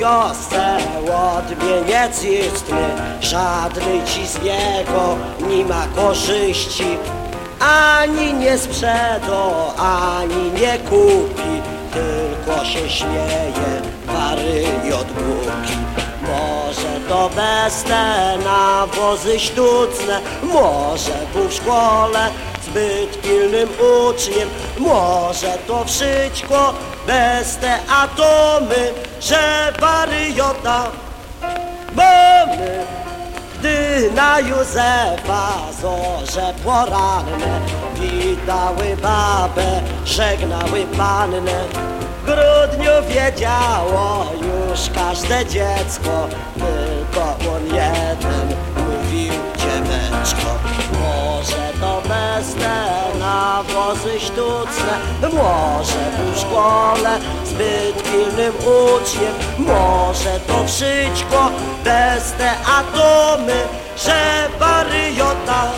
wiosce odmieniec istny, żadny ci z niego nie ma korzyści, ani nie sprzeda, ani nie kupi, tylko się śmieje, wariot głupi. Może to bez te nawozy sztuczne, może był w szkole zbyt pilnym uczniem, może to wszystko bez te atomy, że wariota mamy. Gdy na Józefa zorze poranne witały babę, żegnały pannę. Grudniu wiedziało już każde dziecko, tylko on jeden mówił dzieweczko. Może to bez te nawozy sztuczne, może w szkole zbyt pilnym uczniem, może to wszystko bez te atomy, że wariota.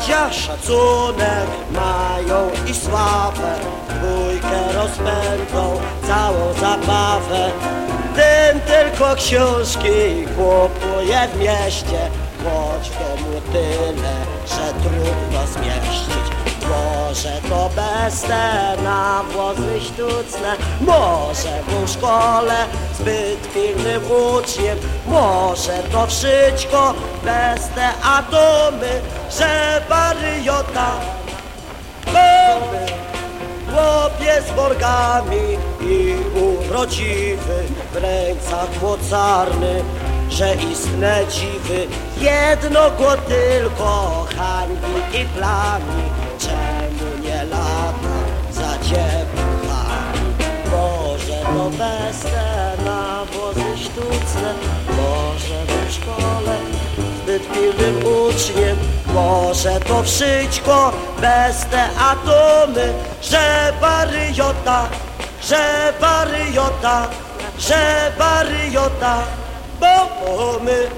Bracia szacunek mają i sławę, dwójkę rozpędzą całą zabawę. Ten tylko książki kupuje w mieście, choć w domu tyle, że trudno zmieścić. Może to bez te nawozy sztuczne, może w szkole zbyt pilnym uczniem, może to wszystko bez te atomy, że wariota mamy. Chłopiec z worgami i urodziwy, w rękach mocarny, że istne dziwy, jedno go tylko hańbi i plami, Może to bez te nawozy sztuczne, może w szkole zbyt pilnym uczniem, może to wszystko bez te atomy, że wariota, że wariota, że wariota, bo my